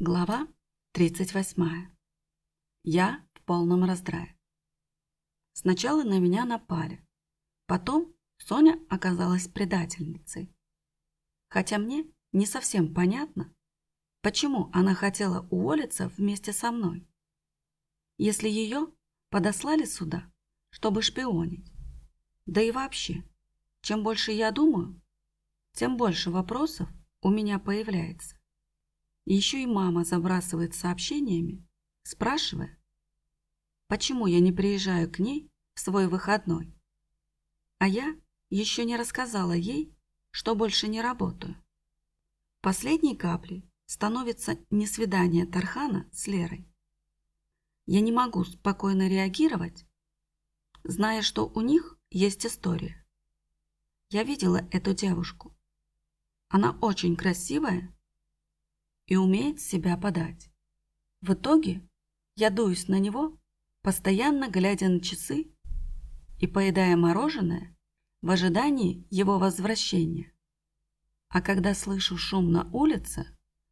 Глава 38. Я в полном раздрае. Сначала на меня напали. Потом Соня оказалась предательницей. Хотя мне не совсем понятно, почему она хотела уволиться вместе со мной. Если ее подослали сюда, чтобы шпионить. Да и вообще, чем больше я думаю, тем больше вопросов у меня появляется. Еще и мама забрасывает сообщениями, спрашивая, почему я не приезжаю к ней в свой выходной. А я еще не рассказала ей, что больше не работаю. Последней каплей становится не свидание Тархана с Лерой. Я не могу спокойно реагировать, зная, что у них есть история. Я видела эту девушку. Она очень красивая и умеет себя подать. В итоге я дуюсь на него, постоянно глядя на часы и поедая мороженое в ожидании его возвращения. А когда слышу шум на улице,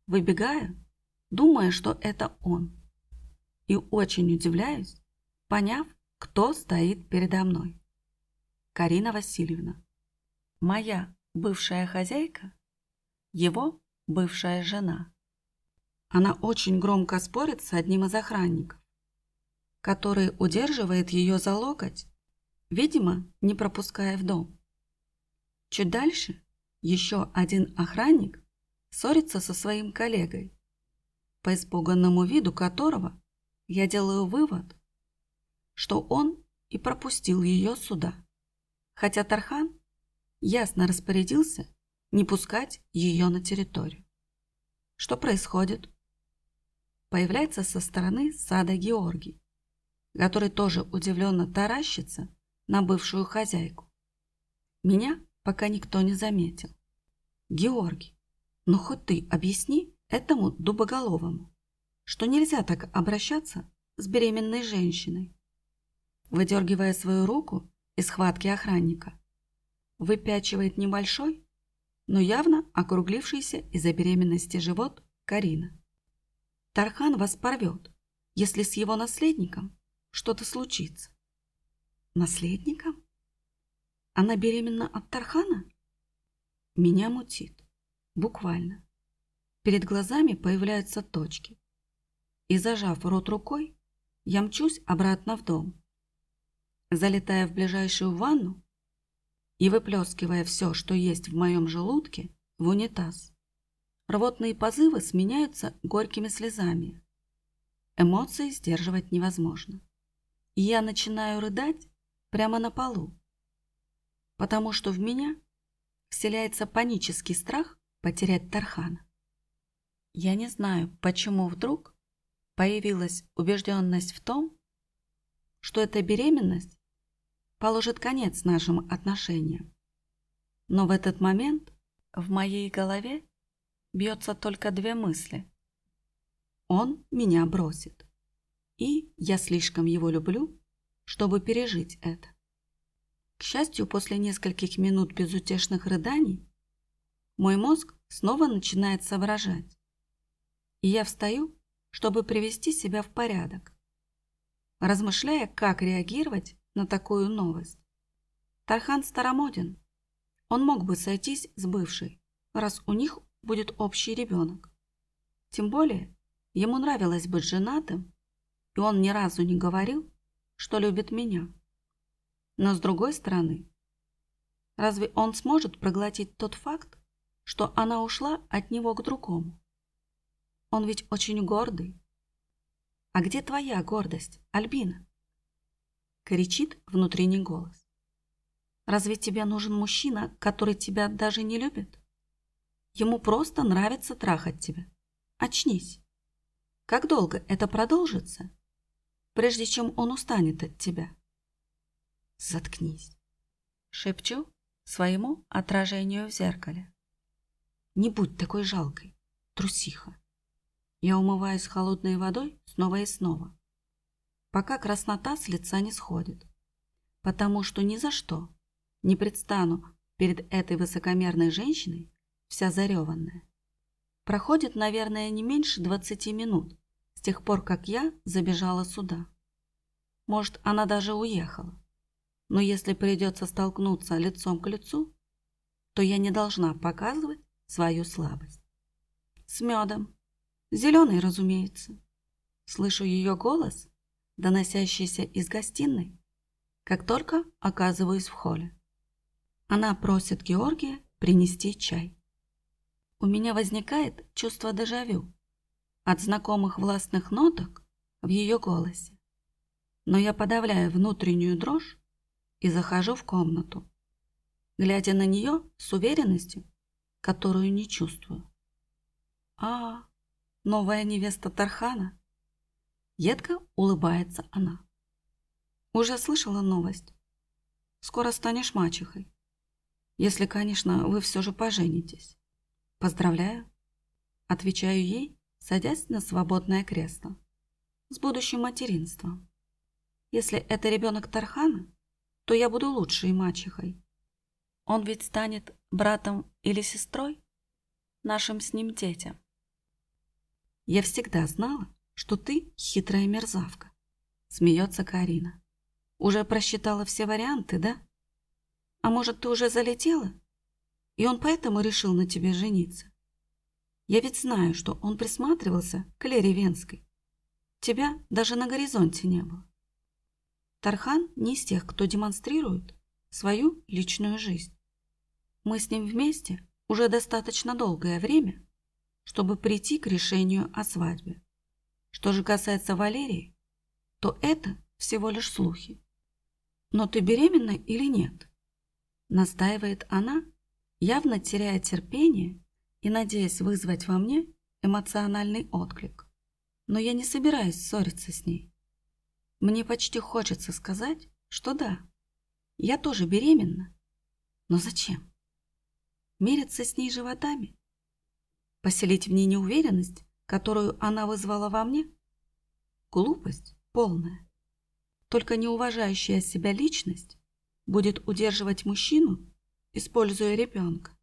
выбегаю, думая, что это он. И очень удивляюсь, поняв, кто стоит передо мной. Карина Васильевна. Моя бывшая хозяйка, его бывшая жена. Она очень громко спорит с одним из охранников, который удерживает ее за локоть, видимо, не пропуская в дом. Чуть дальше еще один охранник ссорится со своим коллегой, по испуганному виду которого я делаю вывод, что он и пропустил ее сюда, хотя Тархан ясно распорядился не пускать ее на территорию. Что происходит? Появляется со стороны сада Георгий, который тоже удивленно таращится на бывшую хозяйку. Меня пока никто не заметил. Георгий, ну хоть ты объясни этому дубоголовому, что нельзя так обращаться с беременной женщиной. Выдергивая свою руку из схватки охранника, выпячивает небольшой, но явно округлившийся из-за беременности живот Карина. Тархан вас порвет, если с его наследником что-то случится. Наследником? Она беременна от Тархана? Меня мутит. Буквально. Перед глазами появляются точки. И зажав рот рукой, я мчусь обратно в дом. Залетая в ближайшую ванну и выплескивая все, что есть в моем желудке, в унитаз. Рвотные позывы сменяются горькими слезами. Эмоции сдерживать невозможно. И я начинаю рыдать прямо на полу, потому что в меня вселяется панический страх потерять Тархана. Я не знаю, почему вдруг появилась убежденность в том, что эта беременность положит конец нашим отношениям. Но в этот момент в моей голове бьется только две мысли. Он меня бросит. И я слишком его люблю, чтобы пережить это. К счастью, после нескольких минут безутешных рыданий, мой мозг снова начинает соображать. И я встаю, чтобы привести себя в порядок, размышляя, как реагировать на такую новость. Тархан старомоден. Он мог бы сойтись с бывшей, раз у них будет общий ребенок. Тем более, ему нравилось быть женатым, и он ни разу не говорил, что любит меня. Но с другой стороны, разве он сможет проглотить тот факт, что она ушла от него к другому? Он ведь очень гордый. А где твоя гордость, Альбина? Кричит внутренний голос. Разве тебе нужен мужчина, который тебя даже не любит? Ему просто нравится трахать тебя. Очнись. Как долго это продолжится, прежде чем он устанет от тебя? Заткнись. Шепчу своему отражению в зеркале. Не будь такой жалкой, трусиха. Я умываюсь холодной водой снова и снова, пока краснота с лица не сходит, потому что ни за что не предстану перед этой высокомерной женщиной вся зареванная. Проходит, наверное, не меньше 20 минут с тех пор, как я забежала сюда. Может, она даже уехала. Но если придется столкнуться лицом к лицу, то я не должна показывать свою слабость. С медом. Зеленый, разумеется. Слышу ее голос, доносящийся из гостиной, как только оказываюсь в холле. Она просит Георгия принести чай. У меня возникает чувство дежавю от знакомых властных ноток в ее голосе. Но я подавляю внутреннюю дрожь и захожу в комнату, глядя на нее с уверенностью, которую не чувствую. А, новая невеста Тархана? Едко улыбается она. Уже слышала новость. Скоро станешь мачехой. Если, конечно, вы все же поженитесь. Поздравляю. Отвечаю ей, садясь на свободное кресло. С будущим материнством. Если это ребенок Тархана, то я буду лучшей мачехой. Он ведь станет братом или сестрой нашим с ним детям. Я всегда знала, что ты хитрая мерзавка. Смеется Карина. Уже просчитала все варианты, да? А может, ты уже залетела? И он поэтому решил на тебе жениться? Я ведь знаю, что он присматривался к Лере Венской. Тебя даже на горизонте не было. Тархан не из тех, кто демонстрирует свою личную жизнь. Мы с ним вместе уже достаточно долгое время, чтобы прийти к решению о свадьбе. Что же касается Валерии, то это всего лишь слухи. Но ты беременна или нет? Настаивает она, явно теряя терпение и надеясь вызвать во мне эмоциональный отклик. Но я не собираюсь ссориться с ней. Мне почти хочется сказать, что да, я тоже беременна. Но зачем? Мериться с ней животами? Поселить в ней неуверенность, которую она вызвала во мне? Глупость полная. Только неуважающая себя личность будет удерживать мужчину, используя ребенка.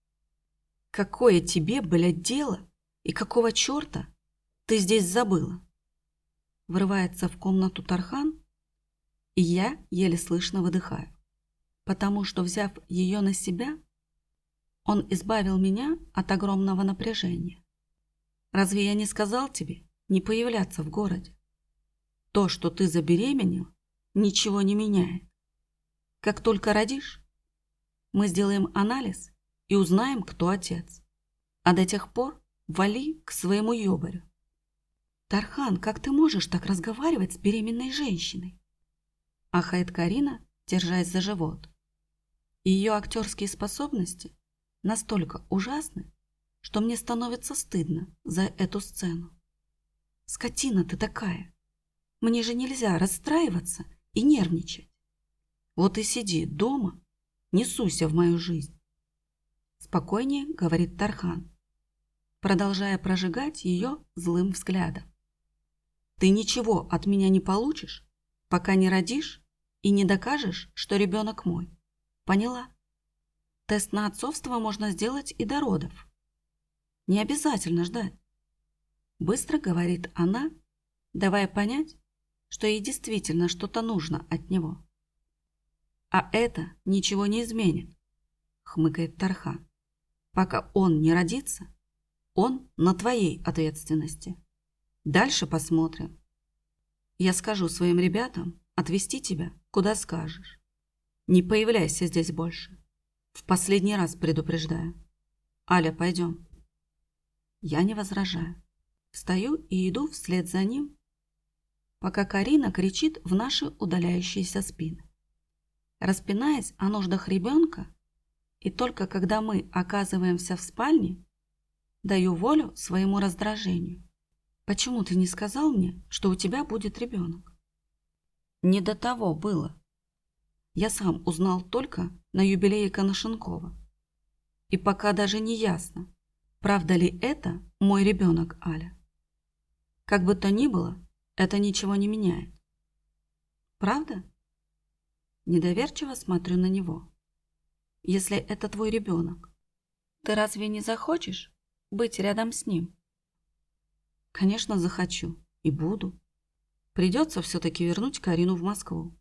Какое тебе, блядь, дело? И какого черта ты здесь забыла? Врывается в комнату Тархан, и я еле слышно выдыхаю, потому что, взяв ее на себя, он избавил меня от огромного напряжения. Разве я не сказал тебе не появляться в городе? То, что ты забеременел, ничего не меняет. Как только родишь, мы сделаем анализ и узнаем, кто отец. А до тех пор вали к своему ёбарю. Тархан, как ты можешь так разговаривать с беременной женщиной? Ахает Карина, держась за живот. Ее актерские способности настолько ужасны, что мне становится стыдно за эту сцену. Скотина ты такая. Мне же нельзя расстраиваться и нервничать. Вот и сиди дома, не суйся в мою жизнь. Спокойнее, говорит Тархан, продолжая прожигать ее злым взглядом. Ты ничего от меня не получишь, пока не родишь и не докажешь, что ребенок мой. Поняла? Тест на отцовство можно сделать и до родов. Не обязательно ждать. Быстро говорит она, давая понять, что ей действительно что-то нужно от него. А это ничего не изменит, хмыкает Тархан. Пока он не родится, он на твоей ответственности. Дальше посмотрим. Я скажу своим ребятам отвезти тебя, куда скажешь. Не появляйся здесь больше. В последний раз предупреждаю. Аля, пойдем. Я не возражаю. Встаю и иду вслед за ним, пока Карина кричит в наши удаляющиеся спины. Распинаясь о нуждах ребенка, и только когда мы оказываемся в спальне, даю волю своему раздражению. Почему ты не сказал мне, что у тебя будет ребенок? Не до того было. Я сам узнал только на юбилее Коношенкова. И пока даже не ясно, правда ли это мой ребенок Аля. Как бы то ни было, это ничего не меняет. Правда? Недоверчиво смотрю на него. Если это твой ребенок, ты разве не захочешь быть рядом с ним? Конечно, захочу и буду. Придется все-таки вернуть Карину в Москву,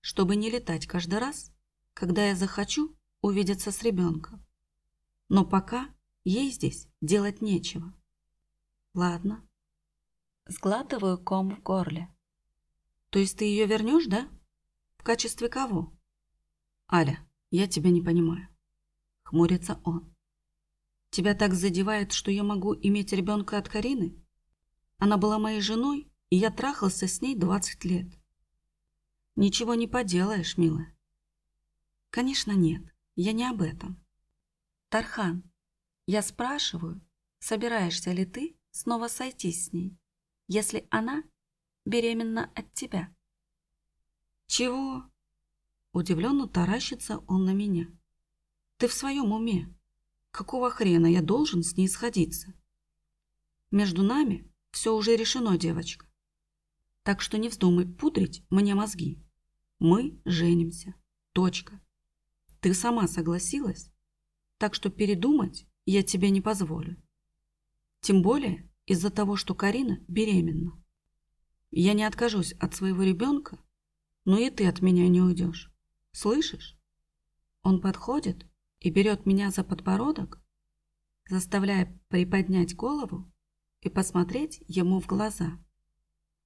чтобы не летать каждый раз, когда я захочу увидеться с ребенком. Но пока ей здесь делать нечего. Ладно. Сглатываю ком в горле. То есть ты ее вернешь, да? В качестве кого? Аля, я тебя не понимаю. Хмурится он. Тебя так задевает, что я могу иметь ребенка от Карины? Она была моей женой, и я трахался с ней 20 лет. Ничего не поделаешь, милая. Конечно, нет. Я не об этом. Тархан, я спрашиваю, собираешься ли ты снова сойтись с ней, если она беременна от тебя? Чего? Удивленно таращится он на меня. Ты в своем уме? Какого хрена я должен с ней сходиться? Между нами все уже решено, девочка. Так что не вздумай пудрить мне мозги. Мы женимся. Точка. Ты сама согласилась, так что передумать я тебе не позволю. Тем более из-за того, что Карина беременна. Я не откажусь от своего ребенка, но и ты от меня не уйдешь. Слышишь? Он подходит и берет меня за подбородок, заставляя приподнять голову и посмотреть ему в глаза.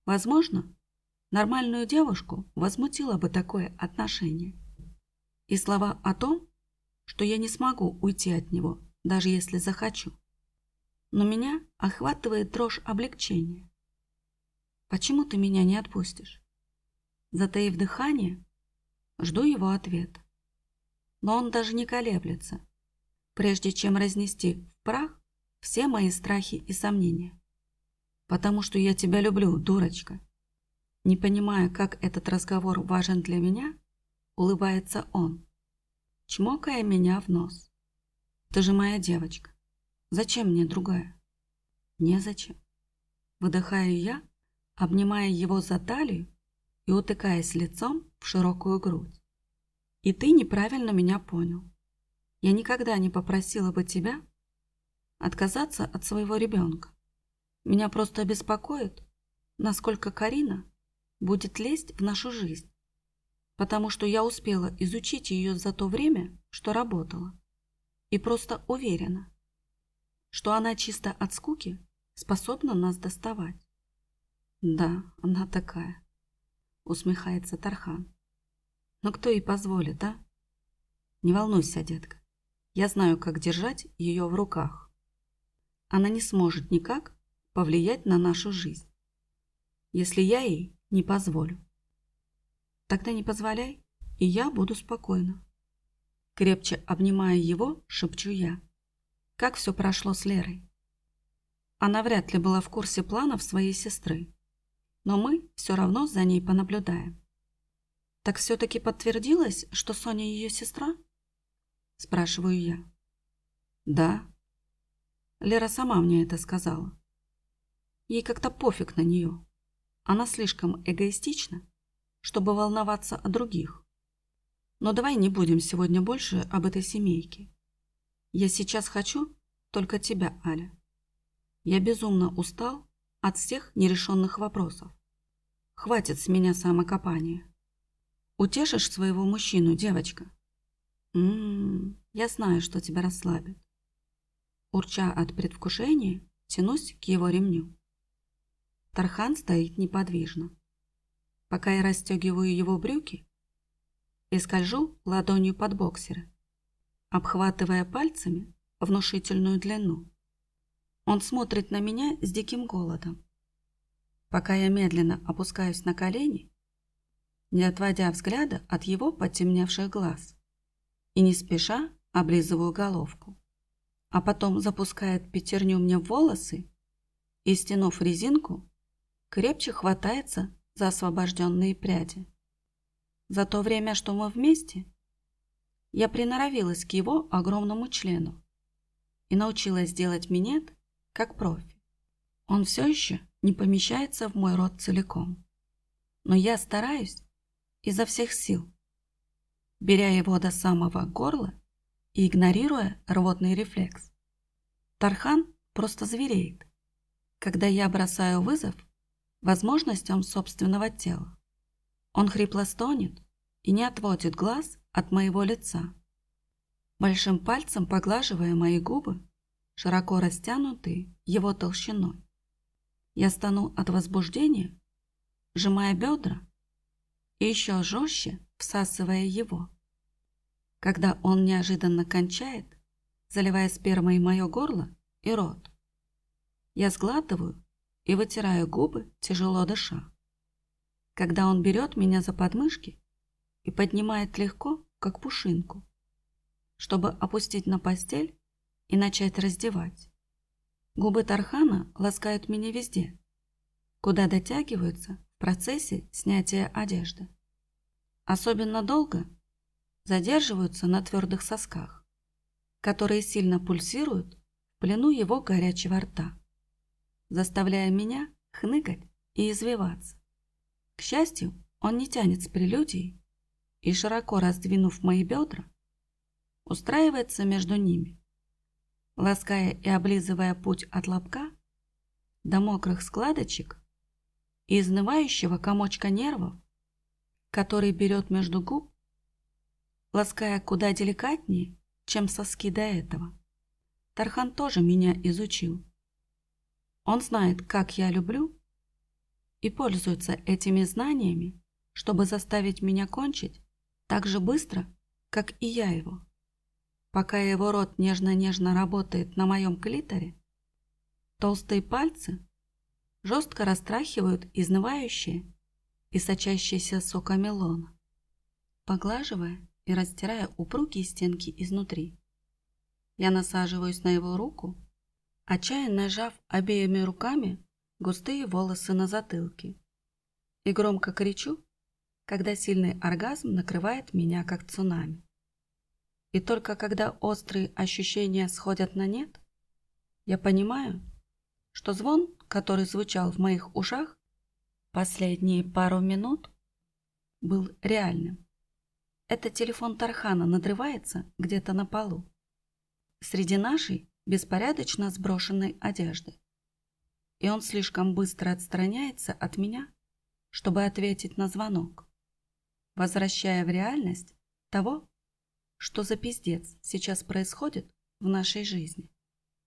Возможно, нормальную девушку возмутило бы такое отношение. И слова о том, что я не смогу уйти от него, даже если захочу. Но меня охватывает дрожь облегчения. Почему ты меня не отпустишь? Затаив дыхание, жду его ответа. Но он даже не колеблется, прежде чем разнести в прах все мои страхи и сомнения. Потому что я тебя люблю, дурочка. Не понимая, как этот разговор важен для меня, улыбается он, чмокая меня в нос. Ты же моя девочка. Зачем мне другая? Незачем. Выдыхаю я, обнимая его за талию и утыкаясь лицом в широкую грудь. И ты неправильно меня понял. Я никогда не попросила бы тебя отказаться от своего ребенка. Меня просто беспокоит, насколько Карина будет лезть в нашу жизнь, потому что я успела изучить ее за то время, что работала, и просто уверена, что она чисто от скуки способна нас доставать. Да, она такая, усмехается Тархан. Но кто ей позволит, а? Не волнуйся, детка. Я знаю, как держать ее в руках. Она не сможет никак повлиять на нашу жизнь, если я ей не позволю. Тогда не позволяй, и я буду спокойна. Крепче обнимая его, шепчу я. Как все прошло с Лерой? Она вряд ли была в курсе планов своей сестры, но мы все равно за ней понаблюдаем. Так все-таки подтвердилось, что Соня ее сестра? Спрашиваю я. Да. Лера сама мне это сказала. Ей как-то пофиг на нее. Она слишком эгоистична, чтобы волноваться о других. Но давай не будем сегодня больше об этой семейке. Я сейчас хочу только тебя, Аля. Я безумно устал от всех нерешенных вопросов. Хватит с меня самокопания. Утешишь своего мужчину, девочка? Ммм, я знаю, что тебя расслабит. Урча от предвкушения, тянусь к его ремню. Тархан стоит неподвижно. Пока я расстегиваю его брюки и скольжу ладонью под боксеры, обхватывая пальцами внушительную длину. Он смотрит на меня с диким голодом. Пока я медленно опускаюсь на колени, не отводя взгляда от его потемневших глаз, и не спеша облизываю головку, а потом запускает пятерню мне в волосы и, стянув резинку, крепче хватается за освобожденные пряди. За то время, что мы вместе, я приноровилась к его огромному члену и научилась делать минет как профи. Он все еще не помещается в мой рот целиком, но я стараюсь изо всех сил, беря его до самого горла и игнорируя рвотный рефлекс. Тархан просто звереет, когда я бросаю вызов возможностям собственного тела. Он хрипло стонет и не отводит глаз от моего лица. Большим пальцем поглаживая мои губы, широко растянутые его толщиной. Я стану от возбуждения, сжимая бедра и еще жестче всасывая его. Когда он неожиданно кончает, заливая спермой мое горло и рот. Я сглатываю и вытираю губы, тяжело дыша. Когда он берет меня за подмышки и поднимает легко, как пушинку, чтобы опустить на постель и начать раздевать. Губы Тархана ласкают меня везде, куда дотягиваются в процессе снятия одежды. Особенно долго задерживаются на твердых сосках, которые сильно пульсируют в плену его горячего рта заставляя меня хныкать и извиваться. К счастью, он не тянет с прелюдией и, широко раздвинув мои бедра, устраивается между ними, лаская и облизывая путь от лобка до мокрых складочек и изнывающего комочка нервов, который берет между губ, лаская куда деликатнее, чем соски до этого. Тархан тоже меня изучил. Он знает, как я люблю, и пользуется этими знаниями, чтобы заставить меня кончить так же быстро, как и я его. Пока его рот нежно-нежно работает на моем клиторе, толстые пальцы жестко растрахивают изнывающие и сочащиеся соками лона, поглаживая и растирая упругие стенки изнутри. Я насаживаюсь на его руку отчаянно сжав обеими руками густые волосы на затылке. И громко кричу, когда сильный оргазм накрывает меня как цунами. И только когда острые ощущения сходят на нет, я понимаю, что звон, который звучал в моих ушах последние пару минут, был реальным. Это телефон Тархана надрывается где-то на полу. Среди нашей беспорядочно сброшенной одежды. И он слишком быстро отстраняется от меня, чтобы ответить на звонок, возвращая в реальность того, что за пиздец сейчас происходит в нашей жизни.